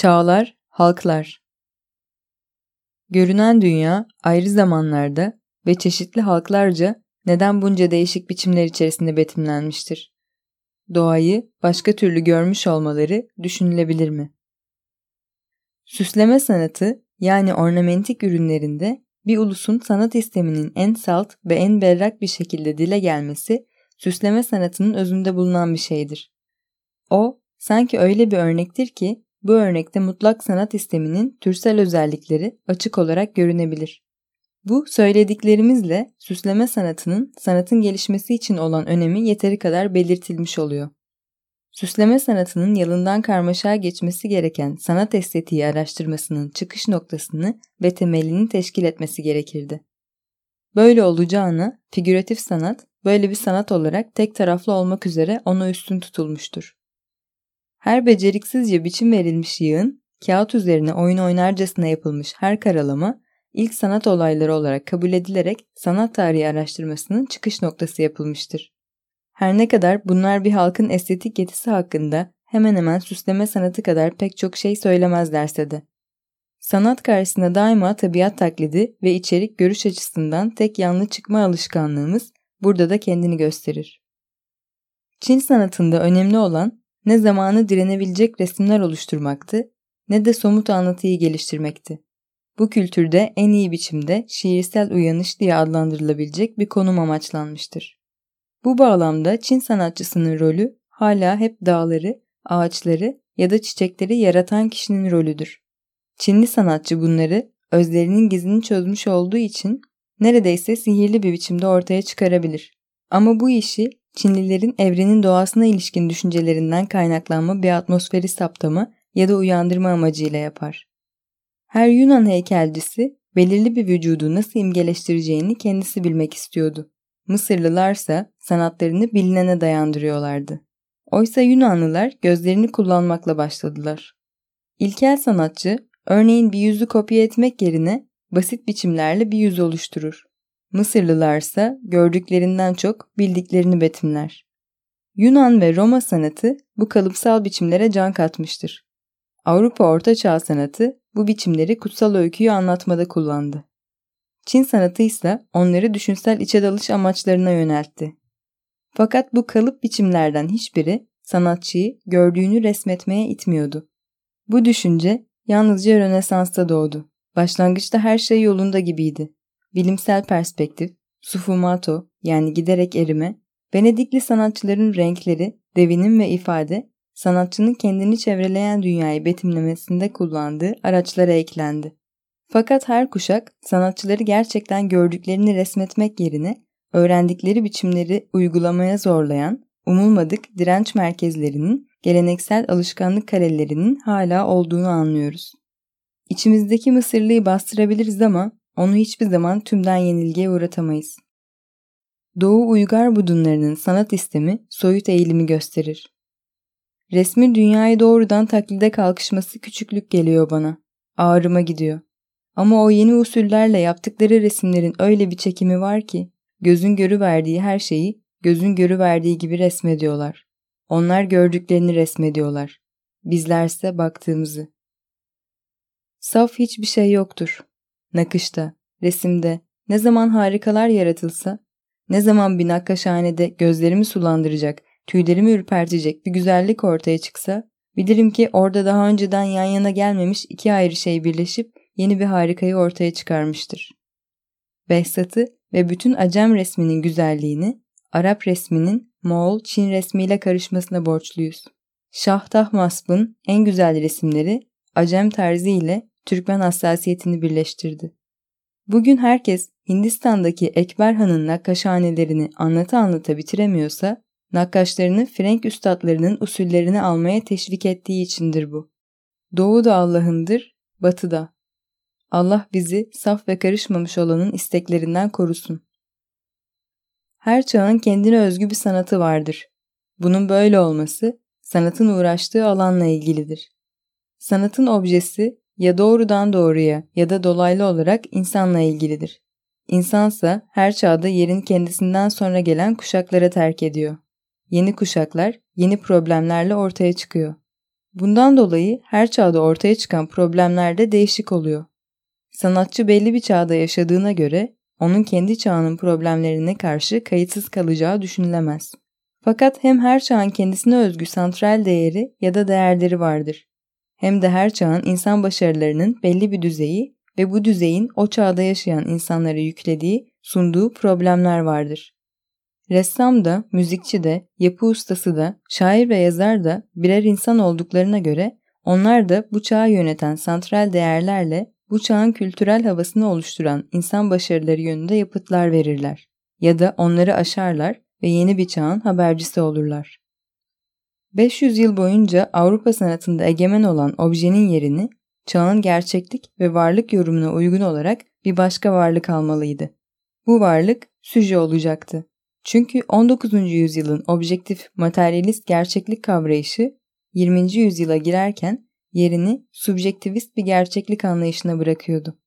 Çağlar, halklar. Görünen dünya ayrı zamanlarda ve çeşitli halklarca neden bunca değişik biçimler içerisinde betimlenmiştir? Doğayı başka türlü görmüş olmaları düşünülebilir mi? Süsleme sanatı yani ornamentik ürünlerinde bir ulusun sanat isteminin en salt ve en berrak bir şekilde dile gelmesi süsleme sanatının özünde bulunan bir şeydir. O, sanki öyle bir örnektir ki bu örnekte mutlak sanat isteminin türsel özellikleri açık olarak görünebilir. Bu söylediklerimizle süsleme sanatının sanatın gelişmesi için olan önemi yeteri kadar belirtilmiş oluyor. Süsleme sanatının yalından karmaşaya geçmesi gereken sanat estetiği araştırmasının çıkış noktasını ve temelini teşkil etmesi gerekirdi. Böyle olacağına figüratif sanat böyle bir sanat olarak tek taraflı olmak üzere ona üstün tutulmuştur. Her beceriksizce biçim verilmiş yığın, kağıt üzerine oyun oynarcasına yapılmış her karalama, ilk sanat olayları olarak kabul edilerek sanat tarihi araştırmasının çıkış noktası yapılmıştır. Her ne kadar bunlar bir halkın estetik yetisi hakkında hemen hemen süsleme sanatı kadar pek çok şey söylemezlerse de. Sanat karşısında daima tabiat taklidi ve içerik görüş açısından tek yanlı çıkma alışkanlığımız burada da kendini gösterir. Çin sanatında önemli olan ne zamanı direnebilecek resimler oluşturmaktı ne de somut anlatıyı geliştirmekti. Bu kültürde en iyi biçimde şiirsel uyanış diye adlandırılabilecek bir konum amaçlanmıştır. Bu bağlamda Çin sanatçısının rolü hala hep dağları, ağaçları ya da çiçekleri yaratan kişinin rolüdür. Çinli sanatçı bunları özlerinin gizini çözmüş olduğu için neredeyse sihirli bir biçimde ortaya çıkarabilir. Ama bu işi Çinlilerin evrenin doğasına ilişkin düşüncelerinden kaynaklanma bir atmosferi saptama ya da uyandırma amacıyla yapar. Her Yunan heykelcisi belirli bir vücudu nasıl imgeleştireceğini kendisi bilmek istiyordu. Mısırlılarsa sanatlarını bilinene dayandırıyorlardı. Oysa Yunanlılar gözlerini kullanmakla başladılar. İlkel sanatçı örneğin bir yüzü kopya etmek yerine basit biçimlerle bir yüz oluşturur. Mısırlılarsa gördüklerinden çok bildiklerini betimler. Yunan ve Roma sanatı bu kalıpsal biçimlere can katmıştır. Avrupa Orta Çağ sanatı bu biçimleri kutsal öyküyü anlatmada kullandı. Çin sanatı ise onları düşünsel içe dalış amaçlarına yöneltti. Fakat bu kalıp biçimlerden hiçbiri sanatçıyı gördüğünü resmetmeye itmiyordu. Bu düşünce yalnızca Rönesans'ta doğdu. Başlangıçta her şey yolunda gibiydi. Bilimsel perspektif, sufumato yani giderek erime, Venedikli sanatçıların renkleri, devinim ve ifade, sanatçının kendini çevreleyen dünyayı betimlemesinde kullandığı araçlara eklendi. Fakat her kuşak sanatçıları gerçekten gördüklerini resmetmek yerine öğrendikleri biçimleri uygulamaya zorlayan, umulmadık direnç merkezlerinin, geleneksel alışkanlık karelerinin hala olduğunu anlıyoruz. İçimizdeki Mısırlıyı bastırabiliriz ama onu hiçbir zaman tümden yenilgiye uğratamayız. Doğu Uygar Budunlarının sanat istemi soyut eğilimi gösterir. Resmi dünyayı doğrudan taklide kalkışması küçüklük geliyor bana. Ağrıma gidiyor. Ama o yeni usullerle yaptıkları resimlerin öyle bir çekimi var ki gözün görüverdiği her şeyi gözün görüverdiği gibi resmediyorlar. Onlar gördüklerini resmediyorlar. Bizlerse baktığımızı. Saf hiçbir şey yoktur. Nakışta, resimde, ne zaman harikalar yaratılsa, ne zaman bir nakkaşhanede gözlerimi sulandıracak, tüylerimi ürpertecek bir güzellik ortaya çıksa, bilirim ki orada daha önceden yan yana gelmemiş iki ayrı şey birleşip yeni bir harikayı ortaya çıkarmıştır. Behzat'ı ve bütün Acem resminin güzelliğini Arap resminin Moğol, Çin resmiyle karışmasına borçluyuz. Şah Tahmasp'ın en güzel resimleri Acem tarzı ile Türkmen hassasiyetini birleştirdi. Bugün herkes Hindistan'daki Ekber Han'ın nakkaşhanelerini anlata anlata bitiremiyorsa, nakkaşlarını Frenk üstadlarının usullerini almaya teşvik ettiği içindir bu. Doğu da Allah'ındır, batı da. Allah bizi saf ve karışmamış olanın isteklerinden korusun. Her çağın kendine özgü bir sanatı vardır. Bunun böyle olması sanatın uğraştığı alanla ilgilidir. Sanatın objesi ya doğrudan doğruya ya da dolaylı olarak insanla ilgilidir. İnsansa her çağda yerin kendisinden sonra gelen kuşaklara terk ediyor. Yeni kuşaklar yeni problemlerle ortaya çıkıyor. Bundan dolayı her çağda ortaya çıkan problemler de değişik oluyor. Sanatçı belli bir çağda yaşadığına göre onun kendi çağının problemlerine karşı kayıtsız kalacağı düşünülemez. Fakat hem her çağın kendisine özgü santral değeri ya da değerleri vardır. Hem de her çağın insan başarılarının belli bir düzeyi ve bu düzeyin o çağda yaşayan insanlara yüklediği, sunduğu problemler vardır. Ressam da, müzikçi de, yapı ustası da, şair ve yazar da birer insan olduklarına göre onlar da bu çağı yöneten santral değerlerle bu çağın kültürel havasını oluşturan insan başarıları yönünde yapıtlar verirler ya da onları aşarlar ve yeni bir çağın habercisi olurlar. 500 yıl boyunca Avrupa sanatında egemen olan objenin yerini çağın gerçeklik ve varlık yorumuna uygun olarak bir başka varlık almalıydı. Bu varlık süje olacaktı. Çünkü 19. yüzyılın objektif materyalist gerçeklik kavrayışı 20. yüzyıla girerken yerini subjektivist bir gerçeklik anlayışına bırakıyordu.